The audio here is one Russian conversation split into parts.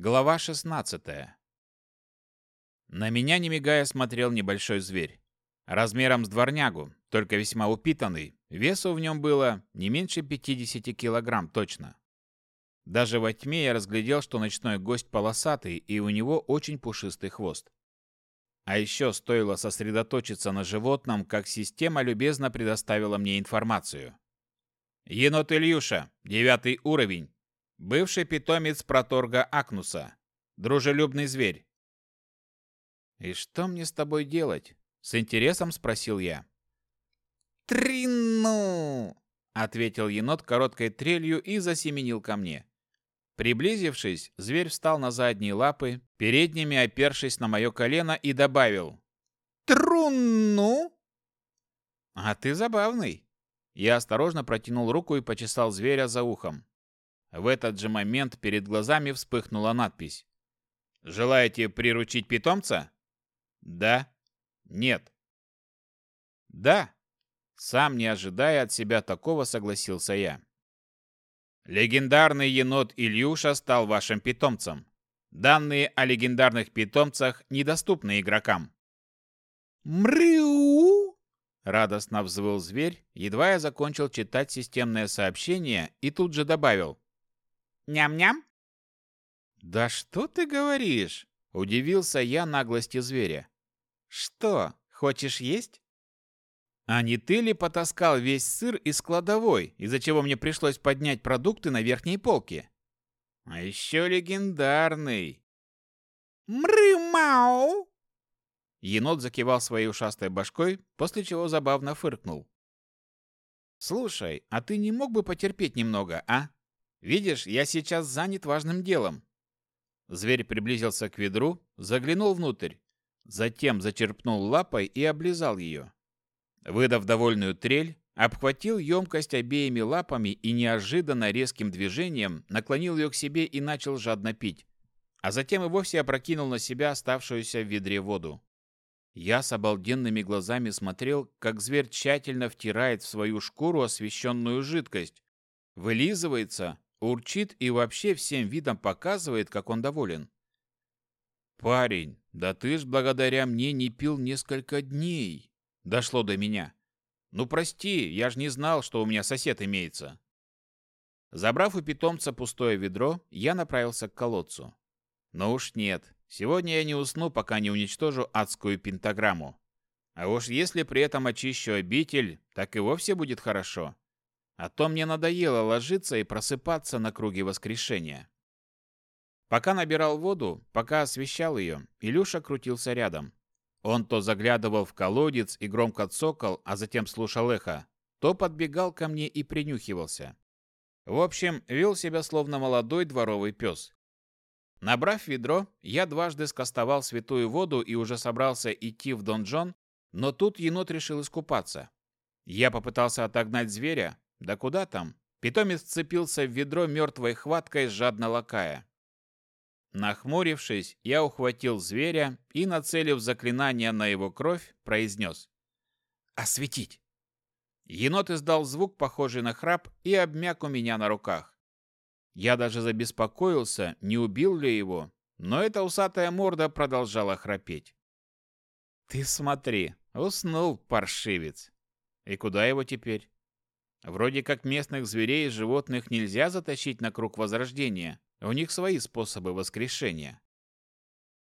Глава 16. На меня, не мигая, смотрел небольшой зверь. Размером с дворнягу, только весьма упитанный. Весу в нем было не меньше 50 килограмм точно. Даже во тьме я разглядел, что ночной гость полосатый, и у него очень пушистый хвост. А еще стоило сосредоточиться на животном, как система любезно предоставила мне информацию. Енот Ильюша, девятый уровень. Бывший питомец проторга Акнуса. Дружелюбный зверь. «И что мне с тобой делать?» — с интересом спросил я. «Трину!» — ответил енот короткой трелью и засеменил ко мне. Приблизившись, зверь встал на задние лапы, передними опершись на мое колено и добавил. «Трунну!» «А ты забавный!» Я осторожно протянул руку и почесал зверя за ухом. В этот же момент перед глазами вспыхнула надпись. «Желаете приручить питомца?» «Да». «Нет». «Да». Сам не ожидая от себя такого, согласился я. Легендарный енот Ильюша стал вашим питомцем. Данные о легендарных питомцах недоступны игрокам. «Мрю!» — радостно взвыл зверь, едва я закончил читать системное сообщение и тут же добавил. «Ням-ням!» «Да что ты говоришь?» — удивился я наглости зверя. «Что, хочешь есть?» А не ты ли потаскал весь сыр из кладовой, из-за чего мне пришлось поднять продукты на верхней полке? А еще легендарный. Мры-мау! Енот закивал своей ушастой башкой, после чего забавно фыркнул. «Слушай, а ты не мог бы потерпеть немного, а? Видишь, я сейчас занят важным делом». Зверь приблизился к ведру, заглянул внутрь, затем зачерпнул лапой и облизал ее. Выдав довольную трель, обхватил емкость обеими лапами и неожиданно резким движением наклонил ее к себе и начал жадно пить, а затем и вовсе опрокинул на себя оставшуюся в ведре воду. Я с обалденными глазами смотрел, как зверь тщательно втирает в свою шкуру освещенную жидкость, вылизывается, урчит и вообще всем видом показывает, как он доволен. «Парень, да ты ж благодаря мне не пил несколько дней!» Дошло до меня. Ну прости, я же не знал, что у меня сосед имеется. Забрав у питомца пустое ведро, я направился к колодцу. Но уж нет, сегодня я не усну, пока не уничтожу адскую пентаграмму. А уж если при этом очищу обитель, так и вовсе будет хорошо. А то мне надоело ложиться и просыпаться на круге воскрешения. Пока набирал воду, пока освещал ее, Илюша крутился рядом. Он то заглядывал в колодец и громко цокал, а затем слушал эхо, то подбегал ко мне и принюхивался. В общем, вел себя словно молодой дворовый пес. Набрав ведро, я дважды скостовал святую воду и уже собрался идти в донжон, но тут енот решил искупаться. Я попытался отогнать зверя, да куда там? Питомец цепился в ведро мертвой хваткой, жадно лакая. Нахмурившись, я ухватил зверя и, нацелив заклинание на его кровь, произнес «Осветить!». Енот издал звук, похожий на храп, и обмяк у меня на руках. Я даже забеспокоился, не убил ли его, но эта усатая морда продолжала храпеть. «Ты смотри, уснул, паршивец! И куда его теперь? Вроде как местных зверей и животных нельзя затащить на круг возрождения, у них свои способы воскрешения.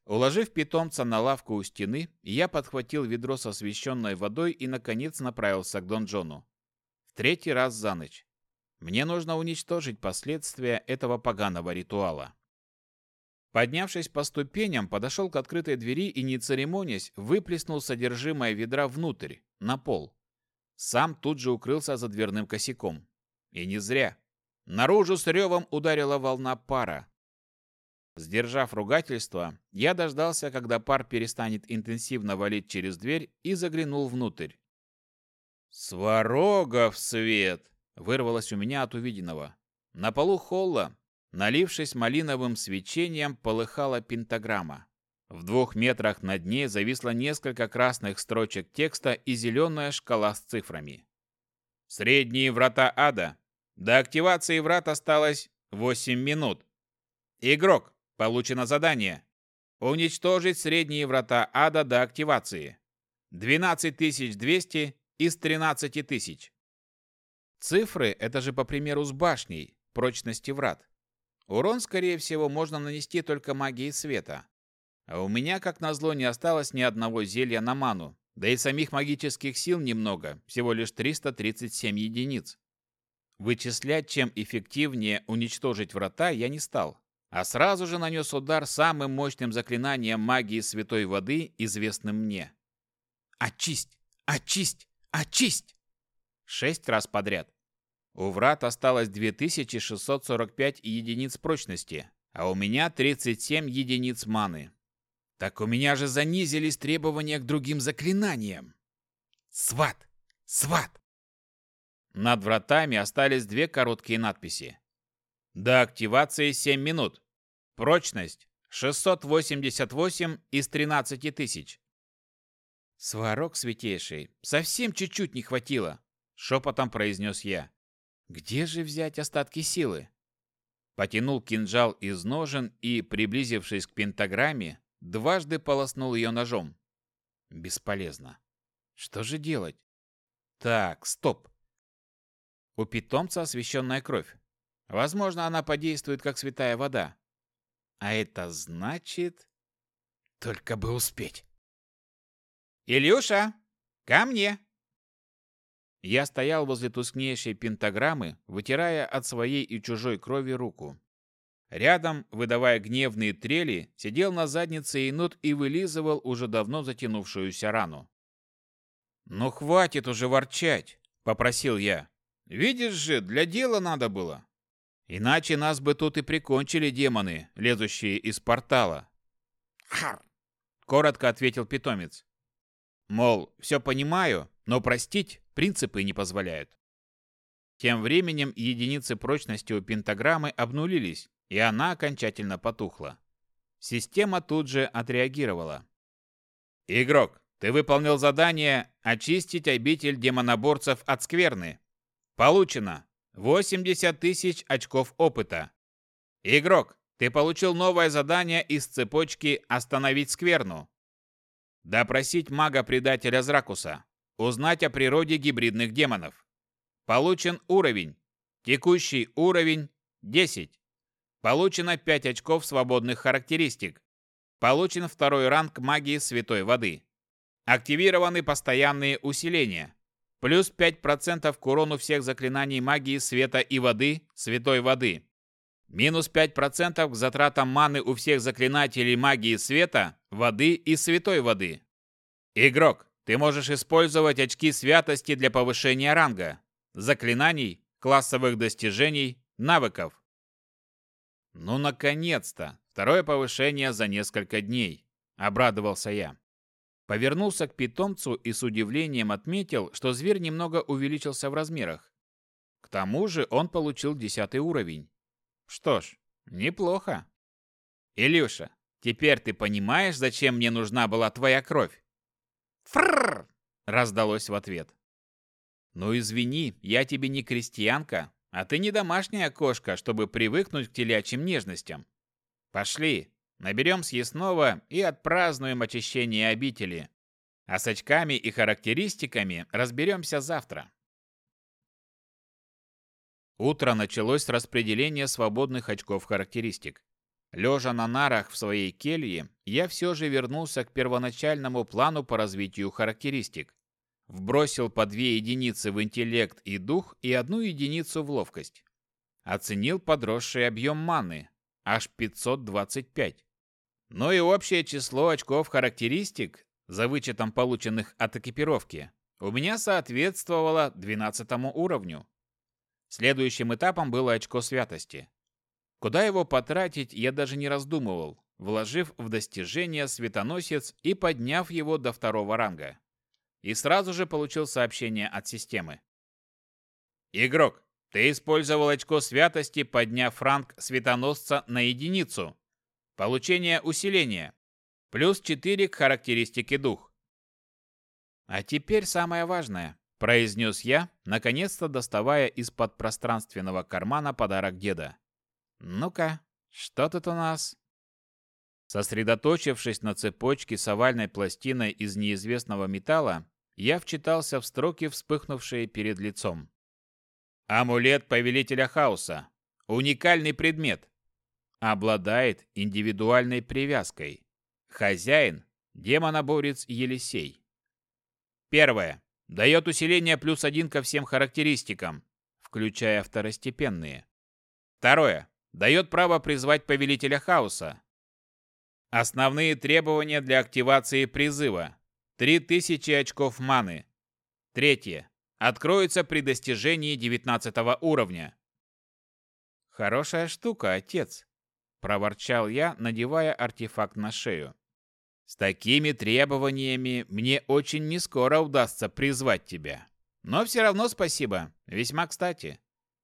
Уложив питомца на лавку у стены, я подхватил ведро с освещенной водой и, наконец, направился к донжону. В третий раз за ночь. Мне нужно уничтожить последствия этого поганого ритуала. Поднявшись по ступеням, подошел к открытой двери и, не церемонясь, выплеснул содержимое ведра внутрь, на пол. Сам тут же укрылся за дверным косяком. И не зря. Наружу с ревом ударила волна пара. Сдержав ругательство, я дождался, когда пар перестанет интенсивно валить через дверь и заглянул внутрь. «Сварогов свет!» — вырвалось у меня от увиденного. На полу холла, налившись малиновым свечением, полыхала пентаграмма. В двух метрах над ней зависло несколько красных строчек текста и зеленая шкала с цифрами. «Средние врата ада. До активации врат осталось 8 минут. Игрок, Получено задание. Уничтожить средние врата ада до активации. 12200 из 13 тысяч. Цифры – это же по примеру с башней, прочности врат. Урон, скорее всего, можно нанести только магией света. А у меня, как назло, не осталось ни одного зелья на ману, да и самих магических сил немного, всего лишь 337 единиц. Вычислять, чем эффективнее уничтожить врата, я не стал, а сразу же нанес удар самым мощным заклинанием магии святой воды, известным мне. «Очисть! Очисть! Очисть!» Шесть раз подряд. У врат осталось 2645 единиц прочности, а у меня 37 единиц маны. Так у меня же занизились требования к другим заклинаниям. Сват! Сват! Над вратами остались две короткие надписи. До активации 7 минут. Прочность 688 из 13 тысяч. Сварог святейший, совсем чуть-чуть не хватило, шепотом произнес я. Где же взять остатки силы? Потянул кинжал из ножен и, приблизившись к пентаграмме, Дважды полоснул ее ножом. Бесполезно. Что же делать? Так, стоп. У питомца освященная кровь. Возможно, она подействует как святая вода. А это значит... Только бы успеть. «Илюша, ко мне!» Я стоял возле тускнейшей пентаграммы, вытирая от своей и чужой крови руку. Рядом, выдавая гневные трели, сидел на заднице енот и вылизывал уже давно затянувшуюся рану. «Ну хватит уже ворчать!» — попросил я. «Видишь же, для дела надо было. Иначе нас бы тут и прикончили демоны, лезущие из портала». «Хар!» — коротко ответил питомец. Мол, все понимаю, но простить принципы не позволяют. Тем временем единицы прочности у пентаграммы обнулились, и она окончательно потухла. Система тут же отреагировала. «Игрок, ты выполнил задание «Очистить обитель демоноборцев от скверны». Получено 80 тысяч очков опыта. Игрок, ты получил новое задание из цепочки «Остановить скверну». Допросить мага-предателя Зракуса. Узнать о природе гибридных демонов. Получен уровень. Текущий уровень 10. Получено 5 очков свободных характеристик. Получен второй ранг магии святой воды. Активированы постоянные усиления. Плюс 5% к урону всех заклинаний магии света и воды, святой воды. Минус 5% к затратам маны у всех заклинателей магии света, воды и святой воды. Игрок, ты можешь использовать очки святости для повышения ранга, заклинаний, классовых достижений, навыков. Ну, наконец-то! Второе повышение за несколько дней. Обрадовался я. Повернулся к питомцу и с удивлением отметил, что зверь немного увеличился в размерах. К тому же он получил десятый уровень. Что ж, неплохо. Илюша, теперь ты понимаешь, зачем мне нужна была твоя кровь? Фрррр! Раздалось в ответ. Ну извини, я тебе не крестьянка, а ты не домашняя кошка, чтобы привыкнуть к телячьим нежностям. Пошли, наберем съестного и отпразднуем очищение обители. А с очками и характеристиками разберемся завтра. Утро началось с распределения свободных очков характеристик. Лежа на нарах в своей келье, я все же вернулся к первоначальному плану по развитию характеристик. Вбросил по две единицы в интеллект и дух и одну единицу в ловкость. Оценил подросший объем маны, аж 525. Но и общее число очков характеристик, за вычетом полученных от экипировки, у меня соответствовало 12 уровню. Следующим этапом было очко святости. Куда его потратить, я даже не раздумывал, вложив в достижение светоносец и подняв его до второго ранга и сразу же получил сообщение от системы. «Игрок, ты использовал очко святости, подняв ранг светоносца на единицу. Получение усиления. Плюс 4 к характеристике дух». «А теперь самое важное», – произнес я, наконец-то доставая из-под пространственного кармана подарок деда. «Ну-ка, что тут у нас?» Сосредоточившись на цепочке с овальной пластиной из неизвестного металла, я вчитался в строки, вспыхнувшие перед лицом. Амулет Повелителя Хаоса. Уникальный предмет. Обладает индивидуальной привязкой. Хозяин – демоноборец Елисей. Первое. Дает усиление плюс один ко всем характеристикам, включая второстепенные. Второе. Дает право призвать Повелителя Хаоса. Основные требования для активации призыва. 3000 очков маны. Третье. Откроется при достижении 19 уровня. Хорошая штука, отец, проворчал я, надевая артефакт на шею. С такими требованиями мне очень нескоро удастся призвать тебя. Но все равно спасибо, весьма кстати.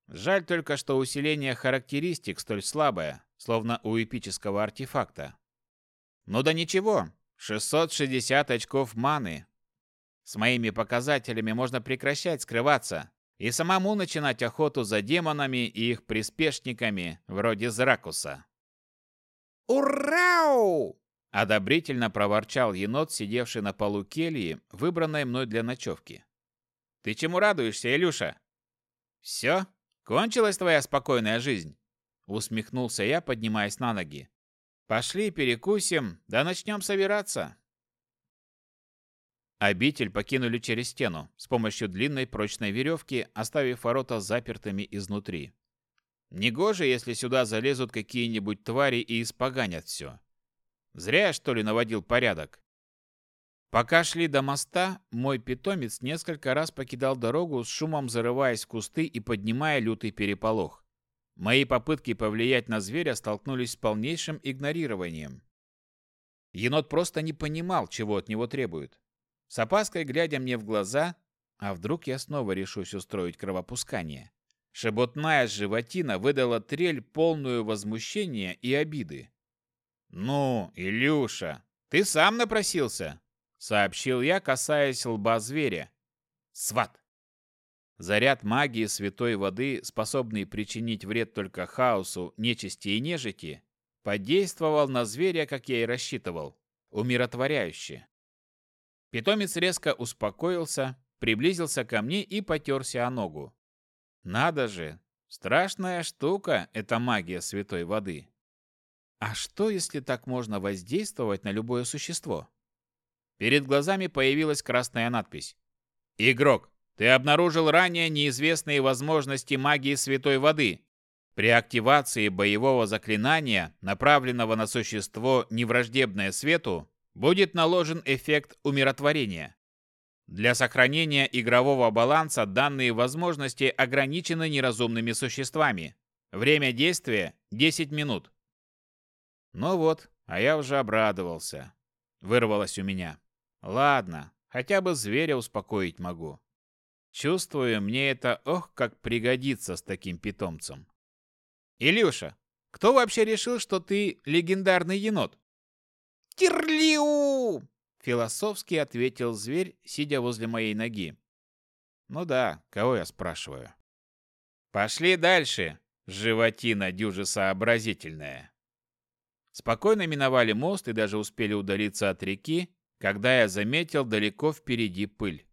Жаль только, что усиление характеристик столь слабое, словно у эпического артефакта. Ну да ничего, 660 очков маны. С моими показателями можно прекращать скрываться и самому начинать охоту за демонами и их приспешниками, вроде Зракуса. «Урау!» – одобрительно проворчал енот, сидевший на полу кельи, выбранной мной для ночевки. «Ты чему радуешься, Илюша?» «Все? Кончилась твоя спокойная жизнь?» – усмехнулся я, поднимаясь на ноги. Пошли перекусим, да начнем собираться. Обитель покинули через стену с помощью длинной прочной веревки, оставив ворота запертыми изнутри. Негоже, если сюда залезут какие-нибудь твари и испоганят все. Зря что ли, наводил порядок. Пока шли до моста, мой питомец несколько раз покидал дорогу, с шумом зарываясь в кусты и поднимая лютый переполох. Мои попытки повлиять на зверя столкнулись с полнейшим игнорированием. Енот просто не понимал, чего от него требуют. С опаской глядя мне в глаза, а вдруг я снова решусь устроить кровопускание. Шеботная животина выдала трель, полную возмущения и обиды. «Ну, Илюша, ты сам напросился!» — сообщил я, касаясь лба зверя. «Сват, Заряд магии святой воды, способный причинить вред только хаосу, нечисти и нежити, подействовал на зверя, как я и рассчитывал, умиротворяюще. Питомец резко успокоился, приблизился ко мне и потерся о ногу. Надо же, страшная штука эта магия святой воды. А что, если так можно воздействовать на любое существо? Перед глазами появилась красная надпись. «Игрок, ты обнаружил ранее неизвестные возможности магии святой воды. При активации боевого заклинания, направленного на существо, невраждебное свету, будет наложен эффект умиротворения. Для сохранения игрового баланса данные возможности ограничены неразумными существами. Время действия – 10 минут. Ну вот, а я уже обрадовался. Вырвалось у меня. Ладно, хотя бы зверя успокоить могу. Чувствую, мне это ох, как пригодится с таким питомцем. Илюша, кто вообще решил, что ты легендарный енот? Тирлиу! Философски ответил зверь, сидя возле моей ноги. Ну да, кого я спрашиваю? Пошли дальше, животина дюже сообразительная. Спокойно миновали мост и даже успели удалиться от реки, когда я заметил далеко впереди пыль.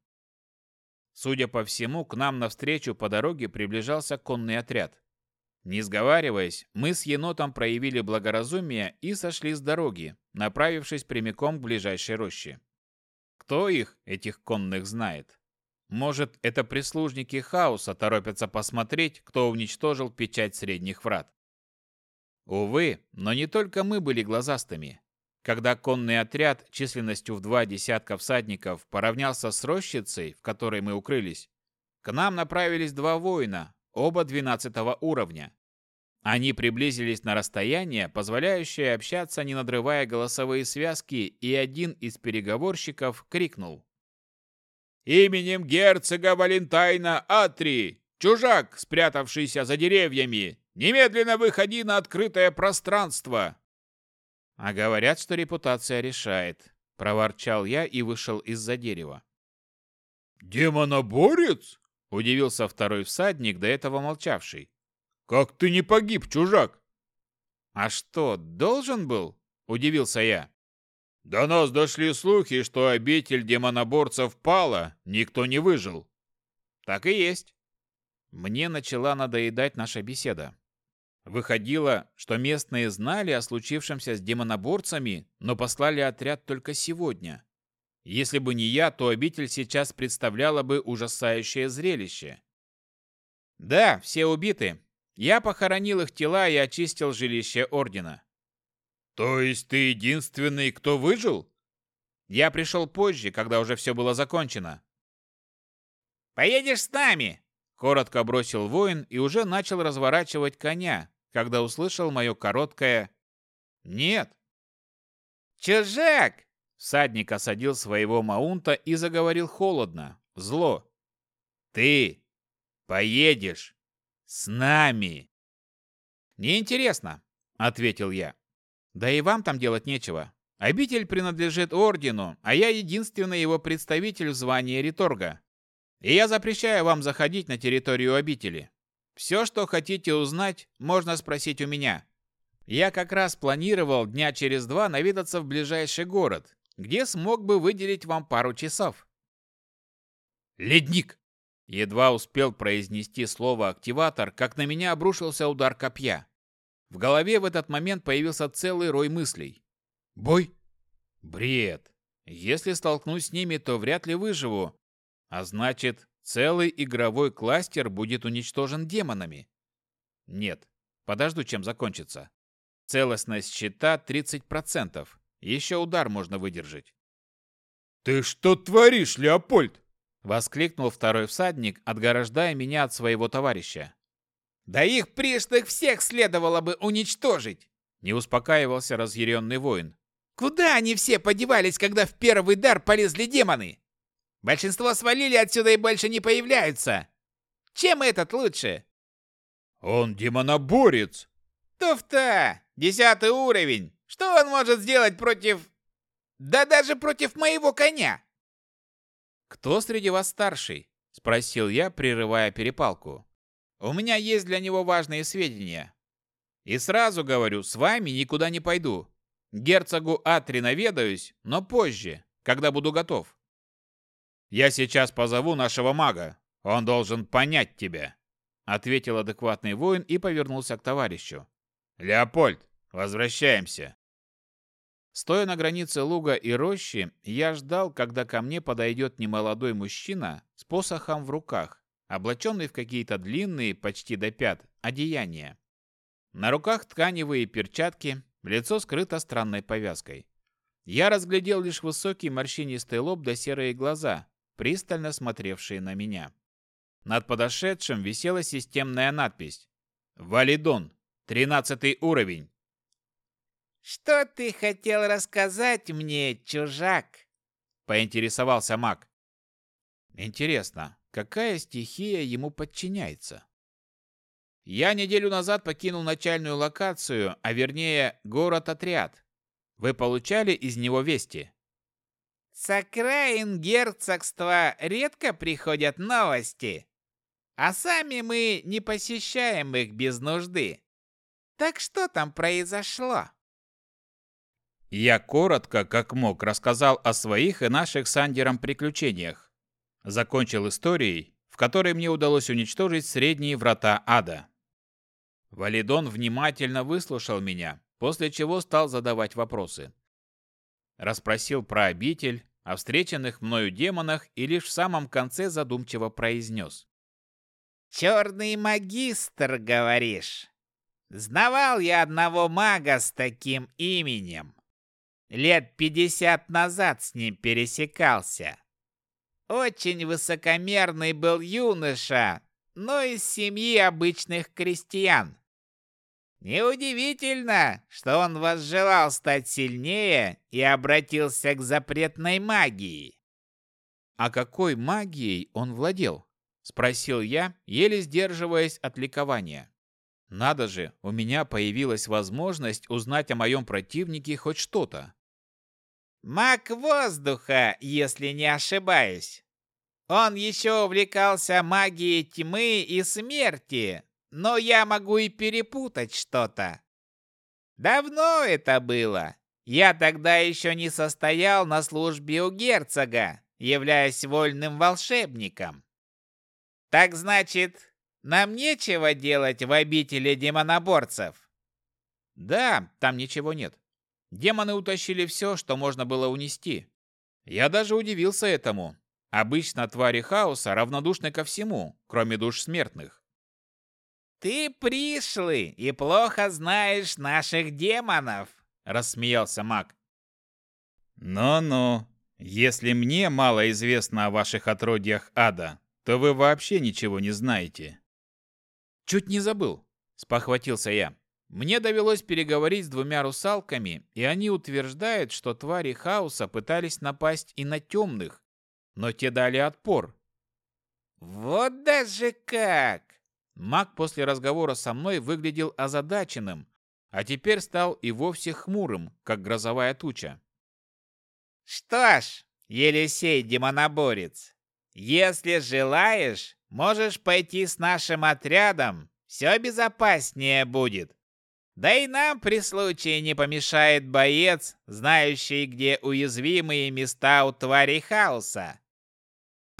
Судя по всему, к нам навстречу по дороге приближался конный отряд. Не сговариваясь, мы с енотом проявили благоразумие и сошли с дороги, направившись прямиком к ближайшей роще. Кто их, этих конных, знает? Может, это прислужники хаоса торопятся посмотреть, кто уничтожил печать средних врат. Увы, но не только мы были глазастыми. Когда конный отряд численностью в два десятка всадников поравнялся с рощицей, в которой мы укрылись, к нам направились два воина, оба двенадцатого уровня. Они приблизились на расстояние, позволяющее общаться, не надрывая голосовые связки, и один из переговорщиков крикнул. «Именем герцога Валентайна Атри! Чужак, спрятавшийся за деревьями! Немедленно выходи на открытое пространство!» А говорят, что репутация решает, проворчал я и вышел из-за дерева. Демоноборец? удивился второй всадник, до этого молчавший. Как ты не погиб, чужак? А что, должен был? удивился я. До нас дошли слухи, что обитель демоноборцев пала, никто не выжил. Так и есть. Мне начала надоедать наша беседа. Выходило, что местные знали о случившемся с демоноборцами, но послали отряд только сегодня. Если бы не я, то обитель сейчас представляла бы ужасающее зрелище. Да, все убиты. Я похоронил их тела и очистил жилище Ордена. То есть ты единственный, кто выжил? Я пришел позже, когда уже все было закончено. «Поедешь с нами!» Коротко бросил воин и уже начал разворачивать коня, когда услышал мое короткое «Нет». «Чужак!» Всадник осадил своего маунта и заговорил холодно, зло. «Ты поедешь с нами!» «Неинтересно», — ответил я. «Да и вам там делать нечего. Обитель принадлежит ордену, а я единственный его представитель в звании риторга. И я запрещаю вам заходить на территорию обители. Все, что хотите узнать, можно спросить у меня. Я как раз планировал дня через два наведаться в ближайший город, где смог бы выделить вам пару часов. Ледник! Едва успел произнести слово «активатор», как на меня обрушился удар копья. В голове в этот момент появился целый рой мыслей. Бой? Бред. Если столкнусь с ними, то вряд ли выживу, а значит, целый игровой кластер будет уничтожен демонами. Нет, подожду, чем закончится. Целостность щита 30%. Еще удар можно выдержать. «Ты что творишь, Леопольд?» Воскликнул второй всадник, отгораждая меня от своего товарища. «Да их пришлых всех следовало бы уничтожить!» Не успокаивался разъяренный воин. «Куда они все подевались, когда в первый дар полезли демоны? Большинство свалили отсюда и больше не появляются. Чем этот лучше? Он демоноборец. Туфта! Десятый уровень. Что он может сделать против... Да даже против моего коня? Кто среди вас старший? Спросил я, прерывая перепалку. У меня есть для него важные сведения. И сразу говорю, с вами никуда не пойду. Герцогу Атри наведаюсь, но позже, когда буду готов. «Я сейчас позову нашего мага. Он должен понять тебя», — ответил адекватный воин и повернулся к товарищу. «Леопольд, возвращаемся». Стоя на границе луга и рощи, я ждал, когда ко мне подойдет немолодой мужчина с посохом в руках, облаченный в какие-то длинные, почти до пят, одеяния. На руках тканевые перчатки, лицо скрыто странной повязкой. Я разглядел лишь высокий морщинистый лоб да серые глаза, пристально смотревшие на меня. Над подошедшим висела системная надпись «Валидон, тринадцатый уровень». «Что ты хотел рассказать мне, чужак?» – поинтересовался маг. «Интересно, какая стихия ему подчиняется?» «Я неделю назад покинул начальную локацию, а вернее город-отряд. Вы получали из него вести?» С окраин герцогства редко приходят новости, а сами мы не посещаем их без нужды. Так что там произошло? Я коротко, как мог, рассказал о своих и наших с Андером приключениях. Закончил историей, в которой мне удалось уничтожить средние врата ада. Валидон внимательно выслушал меня, после чего стал задавать вопросы расспросил про обитель, о встреченных мною демонах и лишь в самом конце задумчиво произнес. «Черный магистр, говоришь? Знавал я одного мага с таким именем. Лет пятьдесят назад с ним пересекался. Очень высокомерный был юноша, но из семьи обычных крестьян. Неудивительно, что он возжелал стать сильнее и обратился к запретной магии. А какой магией он владел? спросил я, еле сдерживаясь от ликования. Надо же, у меня появилась возможность узнать о моем противнике хоть что-то. Маг воздуха, если не ошибаюсь. Он еще увлекался магией тьмы и смерти, но я могу и перепутать что-то. Давно это было. Я тогда еще не состоял на службе у герцога, являясь вольным волшебником. Так значит, нам нечего делать в обители демоноборцев? Да, там ничего нет. Демоны утащили все, что можно было унести. Я даже удивился этому. Обычно твари хаоса равнодушны ко всему, кроме душ смертных. «Ты пришлый и плохо знаешь наших демонов», — рассмеялся маг. «Ну-ну, если мне мало известно о ваших отродьях ада, то вы вообще ничего не знаете». «Чуть не забыл», — спохватился я. «Мне довелось переговорить с двумя русалками, и они утверждают, что твари хаоса пытались напасть и на темных, но те дали отпор». «Вот даже как!» Маг после разговора со мной выглядел озадаченным, а теперь стал и вовсе хмурым, как грозовая туча. «Что ж, Елисей Демоноборец, если желаешь, можешь пойти с нашим отрядом, все безопаснее будет. Да и нам при случае не помешает боец, знающий, где уязвимые места у тварей хаоса.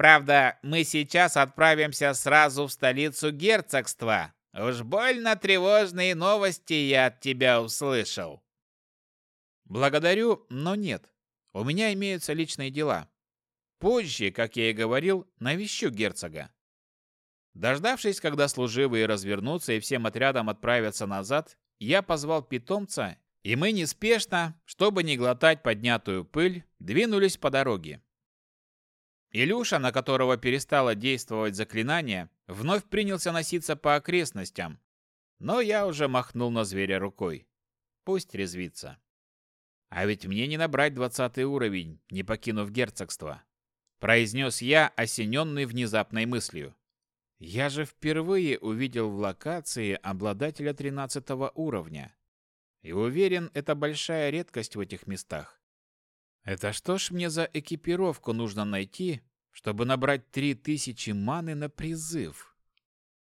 Правда, мы сейчас отправимся сразу в столицу герцогства. Уж больно тревожные новости я от тебя услышал. Благодарю, но нет. У меня имеются личные дела. Позже, как я и говорил, навещу герцога. Дождавшись, когда служивые развернутся и всем отрядом отправятся назад, я позвал питомца, и мы неспешно, чтобы не глотать поднятую пыль, двинулись по дороге. Илюша, на которого перестало действовать заклинание, вновь принялся носиться по окрестностям, но я уже махнул на зверя рукой. Пусть резвится. А ведь мне не набрать двадцатый уровень, не покинув герцогство. Произнес я, осененный внезапной мыслью. Я же впервые увидел в локации обладателя тринадцатого уровня. И уверен, это большая редкость в этих местах. Это что ж мне за экипировку нужно найти, чтобы набрать три тысячи маны на призыв?